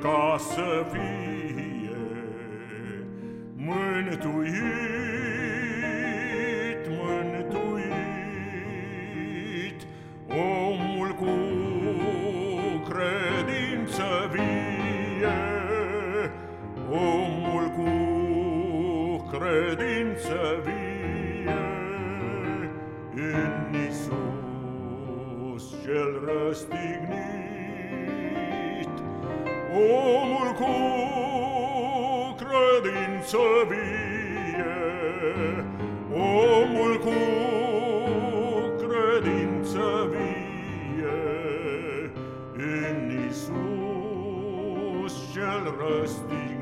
ca să fie mântuit, mântuit, omul cu credință vie, omul cu credință vie. În Isus cel răstignit, omul cu credință vie, omul cu credință vie, în Iisus cel răstignit.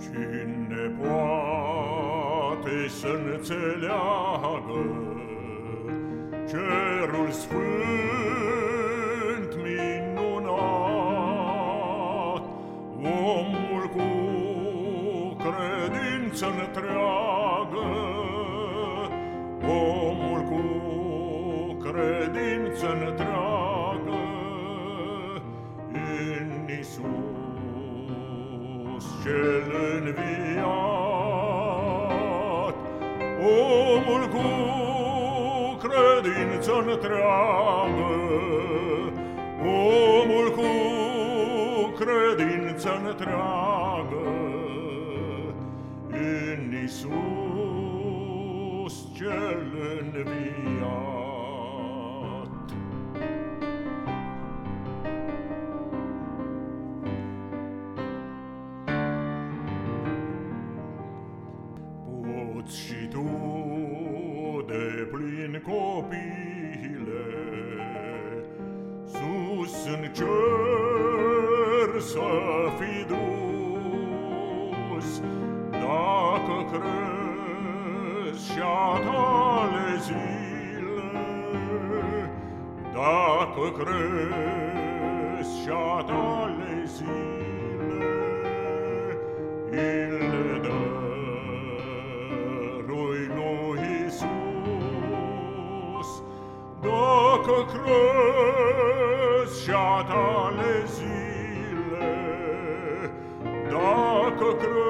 Cine poate poate să înțeleagă cerul sfânt minunat, omul cu credință întreagă, omul cu credință întreagă în Isus cel înviat, omul cu credință întreagă, omul cu credință întreagă în Isus cel înviat. Poți și tu de plin copile. Sus în cer să fii dus Dacă crezi și-a tale zile. Dacă crezi și-a tale zile Dacă crezi și-a tale zile Dacă crezi